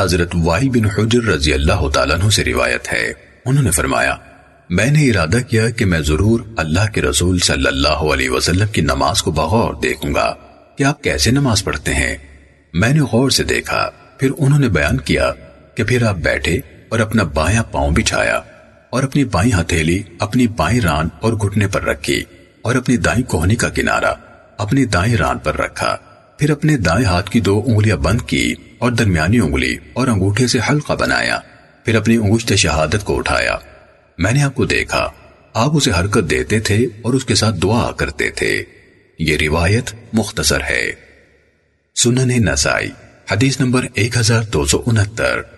حضرت وائی بن حجر رضی اللہ تعالیٰ عنہ سے روایت ہے۔ انہوں نے فرمایا، میں نے ارادہ کیا کہ میں ضرور اللہ کے رسول صلی اللہ علیہ وسلم کی نماز کو بغور دیکھوں گا۔ کہ آپ کیسے نماز پڑھتے ہیں؟ میں نے غور سے دیکھا، پھر انہوں نے بیان کیا کہ پھر آپ بیٹھے اور اپنا بایاں پاؤں بچھایا اور اپنی بائیں ہتھیلی، اپنی بائیں ران اور گھٹنے پر رکھی اور اپنی دائیں کوہنی کا کنارہ اپنی دائیں ران پر رکھا۔ پھر اپنے دائیں ہاتھ کی دو انگلیاں بند کی اور درمیانی انگلی اور انگوٹھے سے حلقہ بنایا۔ پھر اپنی انگشت شہادت کو اٹھایا۔ میں نے آپ کو دیکھا۔ آپ اسے حرکت دیتے تھے اور اس کے ساتھ دعا کرتے تھے۔ یہ روایت مختصر ہے۔ سنن نسائی، حدیث نمبر ایک ہزار دو سو انہتر۔